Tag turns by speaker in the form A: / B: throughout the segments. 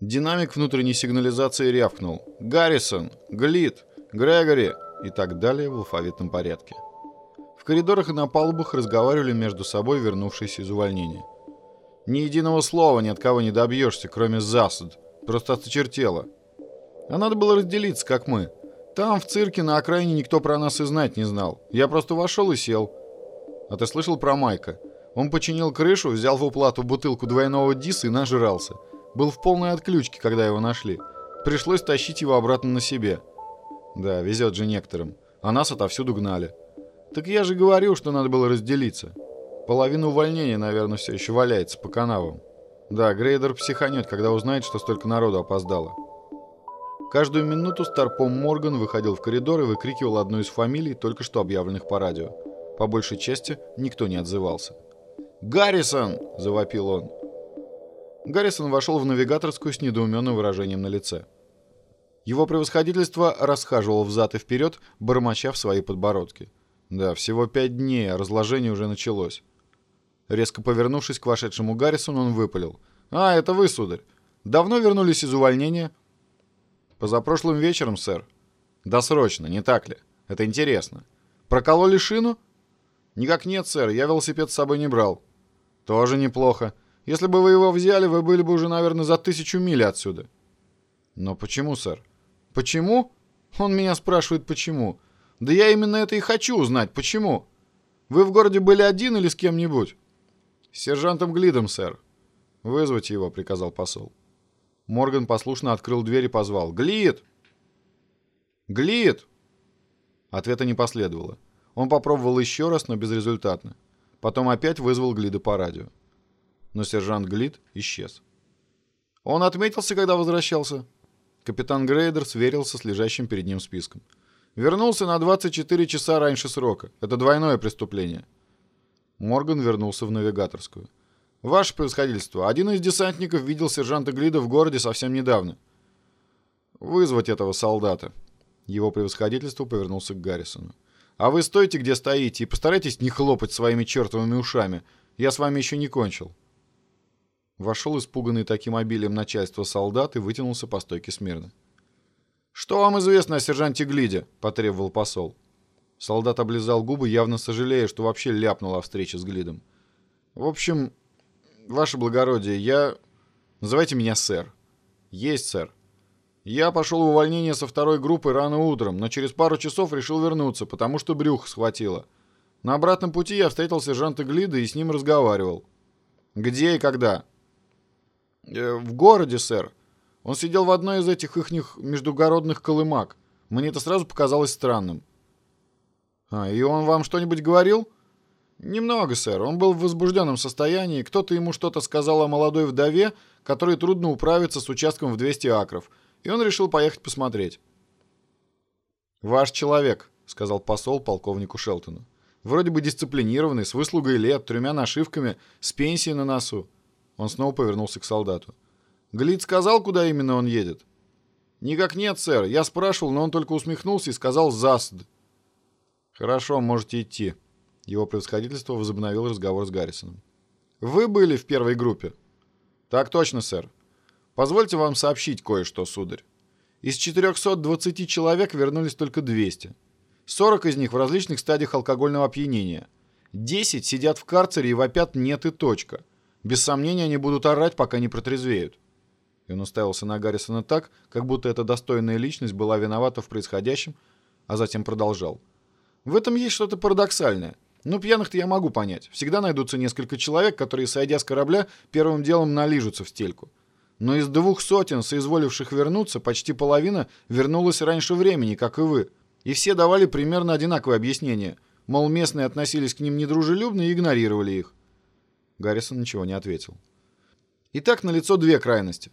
A: Динамик внутренней сигнализации рявкнул. «Гаррисон! Глит! Грегори!» и так далее в алфавитном порядке. В коридорах и на палубах разговаривали между собой вернувшиеся из увольнения. Ни единого слова ни от кого не добьешься, кроме засад. Просто осточертело. А надо было разделиться, как мы. Там, в цирке, на окраине никто про нас и знать не знал. Я просто вошел и сел. А ты слышал про Майка? Он починил крышу, взял в уплату бутылку двойного диса и нажрался. Был в полной отключке, когда его нашли. Пришлось тащить его обратно на себе. Да, везет же некоторым. А нас отовсюду гнали. Так я же говорил, что надо было разделиться. Половина увольнения, наверное, все еще валяется по канавам. Да, Грейдер психанет, когда узнает, что столько народу опоздало. Каждую минуту Старпом Морган выходил в коридор и выкрикивал одну из фамилий, только что объявленных по радио. По большей части никто не отзывался. «Гаррисон!» – завопил он. Гаррисон вошел в навигаторскую с недоуменным выражением на лице. Его превосходительство расхаживал взад и вперед, бормоча в свои подбородки. Да, всего пять дней, а разложение уже началось. Резко повернувшись к вошедшему Гаррисону, он выпалил. «А, это вы, сударь. Давно вернулись из увольнения?» «Позапрошлым вечером, сэр». «Досрочно, не так ли? Это интересно. Прокололи шину?» «Никак нет, сэр. Я велосипед с собой не брал». «Тоже неплохо. Если бы вы его взяли, вы были бы уже, наверное, за тысячу миль отсюда». «Но почему, сэр?» «Почему?» Он меня спрашивает, почему. «Да я именно это и хочу узнать. Почему? Вы в городе были один или с кем-нибудь?» «С сержантом Глидом, сэр». «Вызвать его», — приказал посол. Морган послушно открыл дверь и позвал. «Глид!» «Глид!» Ответа не последовало. Он попробовал еще раз, но безрезультатно. Потом опять вызвал Глида по радио. Но сержант Глид исчез. «Он отметился, когда возвращался?» Капитан Грейдер сверился с лежащим перед ним списком. «Вернулся на 24 часа раньше срока. Это двойное преступление». Морган вернулся в навигаторскую. «Ваше превосходительство, один из десантников видел сержанта Глида в городе совсем недавно». «Вызвать этого солдата». Его превосходительство повернулся к Гаррисону. «А вы стойте, где стоите, и постарайтесь не хлопать своими чертовыми ушами. Я с вами еще не кончил». Вошел испуганный таким обилием начальства солдат и вытянулся по стойке смирно. «Что вам известно о сержанте Глиде?» – потребовал посол. Солдат облизал губы, явно сожалея, что вообще ляпнул о встрече с Глидом. «В общем, ваше благородие, я... Называйте меня сэр». «Есть, сэр». «Я пошел в увольнение со второй группы рано утром, но через пару часов решил вернуться, потому что брюх схватило. На обратном пути я встретил сержанта Глида и с ним разговаривал». «Где и когда?» Э, «В городе, сэр. Он сидел в одной из этих ихних междугородных колымак. Мне это сразу показалось странным». «А, и он вам что-нибудь говорил?» «Немного, сэр. Он был в возбужденном состоянии. Кто-то ему что-то сказал о молодой вдове, которой трудно управиться с участком в 200 акров, и он решил поехать посмотреть». «Ваш человек», — сказал посол полковнику Шелтону. «Вроде бы дисциплинированный, с выслугой лет, тремя нашивками, с пенсией на носу. Он снова повернулся к солдату. «Глит сказал, куда именно он едет?» «Никак нет, сэр. Я спрашивал, но он только усмехнулся и сказал «засд». «Хорошо, можете идти». Его превосходительство возобновил разговор с Гаррисоном. «Вы были в первой группе?» «Так точно, сэр. Позвольте вам сообщить кое-что, сударь. Из 420 человек вернулись только 200. 40 из них в различных стадиях алкогольного опьянения. 10 сидят в карцере и вопят «нет» и «точка». Без сомнения, они будут орать, пока не протрезвеют. И он уставился на Гаррисона так, как будто эта достойная личность была виновата в происходящем, а затем продолжал. В этом есть что-то парадоксальное. Ну, пьяных-то я могу понять. Всегда найдутся несколько человек, которые, сойдя с корабля, первым делом налижутся в стельку. Но из двух сотен, соизволивших вернуться, почти половина вернулась раньше времени, как и вы. И все давали примерно одинаковое объяснение. Мол, местные относились к ним недружелюбно и игнорировали их. Гаррисон ничего не ответил. Итак, налицо две крайности.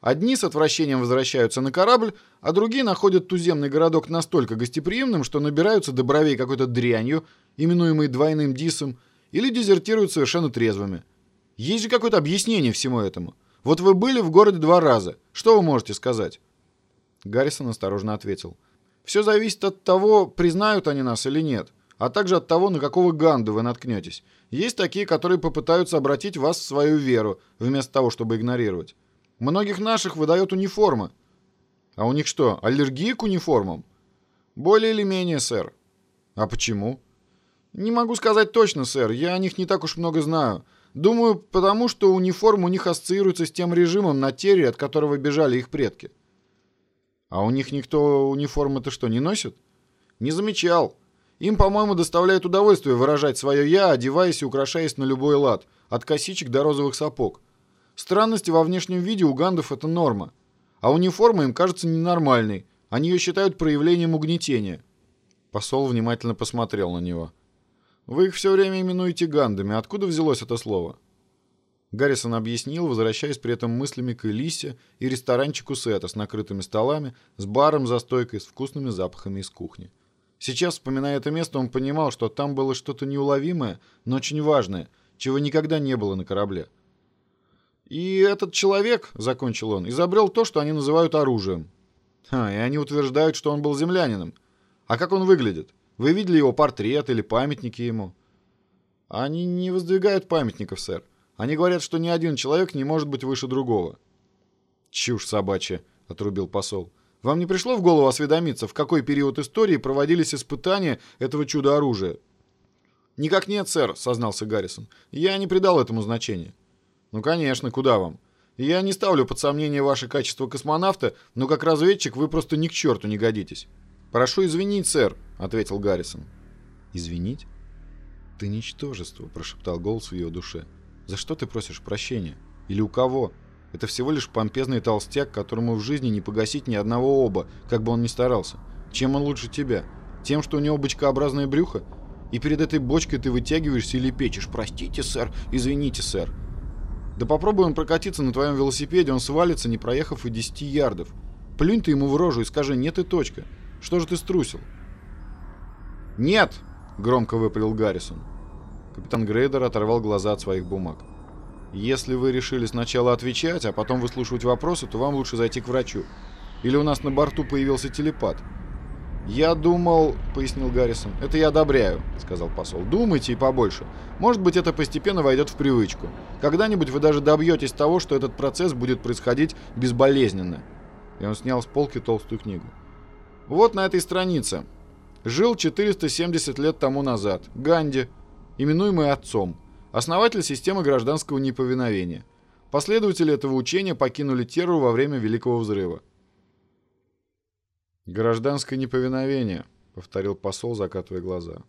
A: Одни с отвращением возвращаются на корабль, а другие находят туземный городок настолько гостеприимным, что набираются до бровей какой-то дрянью, именуемой двойным дисом, или дезертируют совершенно трезвыми. Есть же какое-то объяснение всему этому. Вот вы были в городе два раза. Что вы можете сказать? Гаррисон осторожно ответил. Все зависит от того, признают они нас или нет а также от того, на какого ганда вы наткнетесь. Есть такие, которые попытаются обратить вас в свою веру, вместо того, чтобы игнорировать. Многих наших выдает униформа. А у них что, аллергия к униформам? Более или менее, сэр. А почему? Не могу сказать точно, сэр. Я о них не так уж много знаю. Думаю, потому что униформа у них ассоциируется с тем режимом на терре, от которого бежали их предки. А у них никто униформы-то что, не носит? Не замечал. Им, по-моему, доставляет удовольствие выражать свое «я», одеваясь и украшаясь на любой лад, от косичек до розовых сапог. Странности во внешнем виде у гандов это норма. А униформа им кажется ненормальной. Они ее считают проявлением угнетения. Посол внимательно посмотрел на него. Вы их все время именуете гандами. Откуда взялось это слово?» Гаррисон объяснил, возвращаясь при этом мыслями к Элисе и ресторанчику Сета с накрытыми столами, с баром за стойкой, с вкусными запахами из кухни. Сейчас, вспоминая это место, он понимал, что там было что-то неуловимое, но очень важное, чего никогда не было на корабле. «И этот человек, — закончил он, — изобрел то, что они называют оружием. Ха, и они утверждают, что он был землянином. А как он выглядит? Вы видели его портрет или памятники ему? Они не воздвигают памятников, сэр. Они говорят, что ни один человек не может быть выше другого. Чушь собачья, отрубил посол. Вам не пришло в голову осведомиться, в какой период истории проводились испытания этого чудо-оружия? Никак нет, сэр, сознался Гаррисон. Я не придал этому значения. Ну, конечно, куда вам? Я не ставлю под сомнение ваше качество космонавта, но как разведчик вы просто ни к черту не годитесь. «Прошу извинить, сэр», — ответил Гаррисон. «Извинить? Ты ничтожество», — прошептал голос в ее душе. «За что ты просишь прощения? Или у кого? Это всего лишь помпезный толстяк, которому в жизни не погасить ни одного оба, как бы он ни старался. Чем он лучше тебя? Тем, что у него бочкообразное брюхо? И перед этой бочкой ты вытягиваешься или печешь. Простите, сэр, извините, сэр. Да попробуй он прокатиться на твоем велосипеде, он свалится, не проехав и 10 ярдов. Плюнь ты ему в рожу и скажи «нет» и точка. Что же ты струсил?» «Нет!» — громко выпалил Гаррисон. Капитан Грейдер оторвал глаза от своих бумаг. «Если вы решили сначала отвечать, а потом выслушивать вопросы, то вам лучше зайти к врачу. Или у нас на борту появился телепат». «Я думал...» — пояснил Гаррисон. «Это я одобряю», — сказал посол. «Думайте и побольше. Может быть, это постепенно войдет в привычку. Когда-нибудь вы даже добьетесь того, что этот процесс будет происходить безболезненно». И он снял с полки толстую книгу. Вот на этой странице. Жил 470 лет тому назад. Ганди, именуемый отцом, основатель системы гражданского неповиновения. Последователи этого учения покинули Терру во время Великого Взрыва. «Гражданское неповиновение», — повторил посол, закатывая глаза.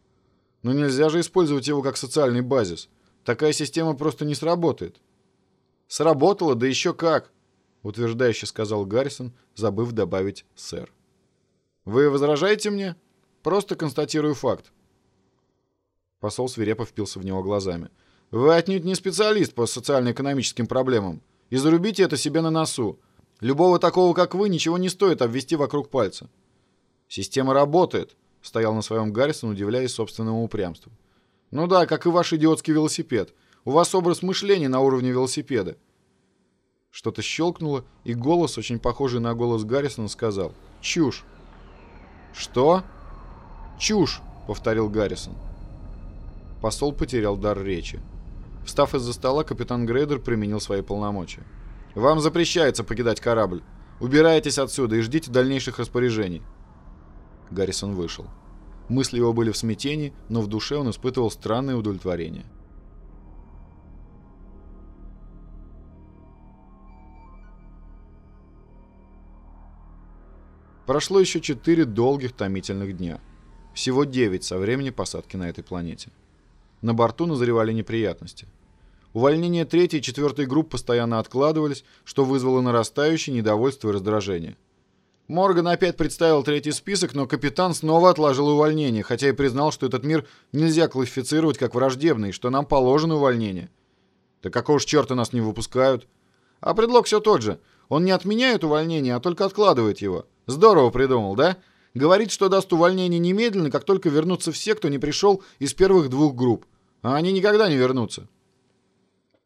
A: «Но нельзя же использовать его как социальный базис. Такая система просто не сработает». «Сработала, да еще как», — утверждающе сказал Гаррисон, забыв добавить «сэр». Вы возражаете мне? Просто констатирую факт. Посол свирепо впился в него глазами. Вы отнюдь не специалист по социально-экономическим проблемам. И зарубите это себе на носу. Любого такого, как вы, ничего не стоит обвести вокруг пальца. Система работает, стоял на своем Гаррисон, удивляясь собственному упрямству. Ну да, как и ваш идиотский велосипед. У вас образ мышления на уровне велосипеда. Что-то щелкнуло, и голос, очень похожий на голос Гаррисона, сказал «Чушь». «Что?» «Чушь», — повторил Гаррисон. Посол потерял дар речи. Встав из-за стола, капитан Грейдер применил свои полномочия. «Вам запрещается покидать корабль. Убирайтесь отсюда и ждите дальнейших распоряжений». Гаррисон вышел. Мысли его были в смятении, но в душе он испытывал странное удовлетворение. Прошло еще четыре долгих томительных дня. Всего девять со времени посадки на этой планете. На борту назревали неприятности. Увольнение третьей и четвертой групп постоянно откладывались, что вызвало нарастающее недовольство и раздражение. Морган опять представил третий список, но капитан снова отложил увольнение, хотя и признал, что этот мир нельзя классифицировать как враждебный, что нам положено увольнение. Да какого ж черта нас не выпускают? А предлог все тот же. Он не отменяет увольнение, а только откладывает его. Здорово придумал, да? Говорит, что даст увольнение немедленно, как только вернутся все, кто не пришел из первых двух групп. А они никогда не вернутся.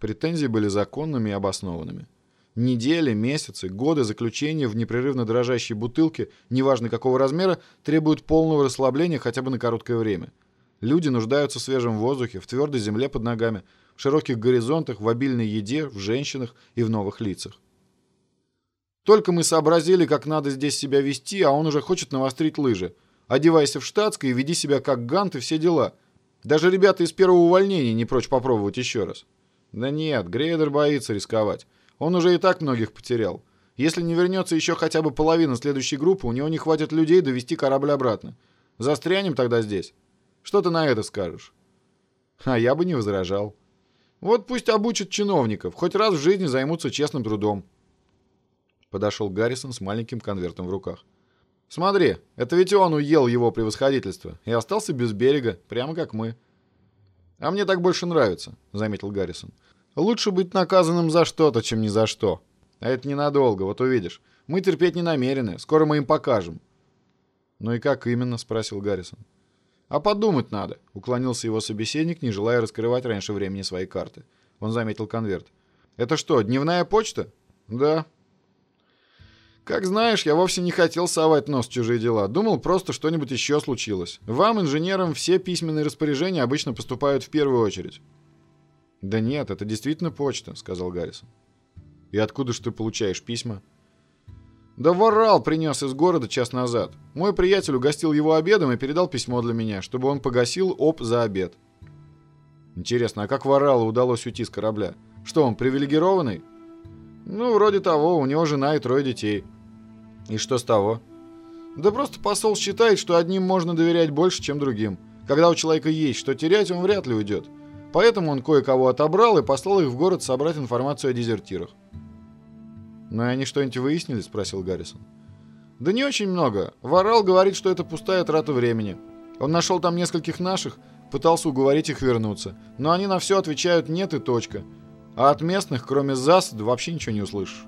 A: Претензии были законными и обоснованными. Недели, месяцы, годы заключения в непрерывно дрожащей бутылке, неважно какого размера, требуют полного расслабления хотя бы на короткое время. Люди нуждаются в свежем воздухе, в твердой земле под ногами, в широких горизонтах, в обильной еде, в женщинах и в новых лицах. Только мы сообразили, как надо здесь себя вести, а он уже хочет навострить лыжи. Одевайся в штатское и веди себя как гант и все дела. Даже ребята из первого увольнения не прочь попробовать еще раз. Да нет, Грейдер боится рисковать. Он уже и так многих потерял. Если не вернется еще хотя бы половина следующей группы, у него не хватит людей довести корабль обратно. Застрянем тогда здесь. Что ты на это скажешь? А я бы не возражал. Вот пусть обучат чиновников, хоть раз в жизни займутся честным трудом. Подошел Гаррисон с маленьким конвертом в руках. Смотри, это ведь он уел его превосходительство и остался без берега, прямо как мы. А мне так больше нравится, заметил Гаррисон. Лучше быть наказанным за что-то, чем ни за что. А это ненадолго, вот увидишь. Мы терпеть не намерены, скоро мы им покажем. Ну и как именно, спросил Гаррисон. «А подумать надо», — уклонился его собеседник, не желая раскрывать раньше времени свои карты. Он заметил конверт. «Это что, дневная почта?» «Да». «Как знаешь, я вовсе не хотел совать нос в чужие дела. Думал, просто что-нибудь еще случилось. Вам, инженерам, все письменные распоряжения обычно поступают в первую очередь». «Да нет, это действительно почта», — сказал Гаррисон. «И откуда же ты получаешь письма?» Да ворал принес из города час назад. Мой приятель угостил его обедом и передал письмо для меня, чтобы он погасил оп за обед. Интересно, а как воралу удалось уйти с корабля? Что, он привилегированный? Ну, вроде того, у него жена и трое детей. И что с того? Да просто посол считает, что одним можно доверять больше, чем другим. Когда у человека есть что терять, он вряд ли уйдет. Поэтому он кое-кого отобрал и послал их в город собрать информацию о дезертирах. «Ну и они что-нибудь выяснили?» — спросил Гаррисон. «Да не очень много. Ворал говорит, что это пустая трата времени. Он нашел там нескольких наших, пытался уговорить их вернуться. Но они на все отвечают «нет» и «точка». А от местных, кроме ЗАС, вообще ничего не услышишь».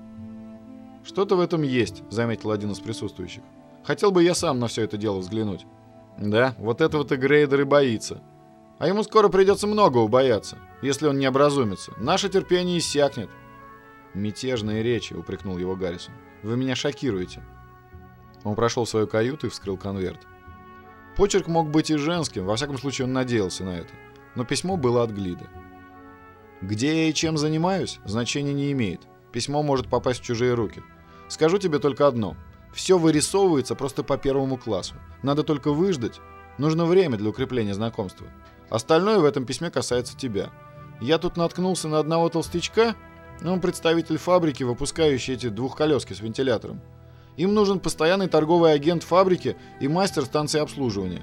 A: «Что-то в этом есть», — заметил один из присутствующих. «Хотел бы я сам на все это дело взглянуть». «Да, вот этого-то Грейдер и боится. А ему скоро придется многого бояться, если он не образумится. Наше терпение иссякнет». «Мятежные речи», — упрекнул его Гаррисон. «Вы меня шокируете». Он прошел свою каюту и вскрыл конверт. Почерк мог быть и женским, во всяком случае он надеялся на это. Но письмо было от Глида. «Где я и чем занимаюсь, значения не имеет. Письмо может попасть в чужие руки. Скажу тебе только одно. Все вырисовывается просто по первому классу. Надо только выждать. Нужно время для укрепления знакомства. Остальное в этом письме касается тебя. Я тут наткнулся на одного толстячка, он представитель фабрики, выпускающей эти двухколески с вентилятором. Им нужен постоянный торговый агент фабрики и мастер станции обслуживания.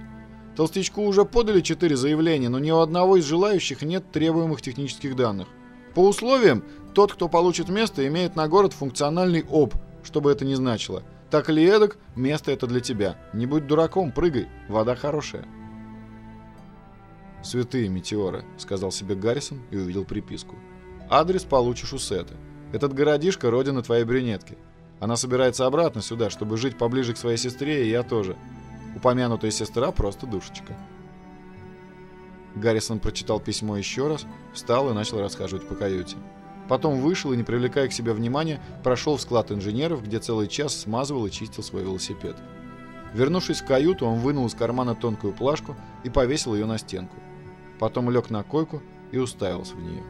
A: Толстячку уже подали четыре заявления, но ни у одного из желающих нет требуемых технических данных. По условиям, тот, кто получит место, имеет на город функциональный ОП, что бы это ни значило. Так или эдак, место это для тебя. Не будь дураком, прыгай, вода хорошая. «Святые метеоры», — сказал себе Гаррисон и увидел приписку. Адрес получишь у Сеты. Этот городишко – родина твоей брюнетки. Она собирается обратно сюда, чтобы жить поближе к своей сестре, и я тоже. Упомянутая сестра – просто душечка. Гаррисон прочитал письмо еще раз, встал и начал расхаживать по каюте. Потом вышел и, не привлекая к себе внимания, прошел в склад инженеров, где целый час смазывал и чистил свой велосипед. Вернувшись в каюту, он вынул из кармана тонкую плашку и повесил ее на стенку. Потом лег на койку и уставился в нее.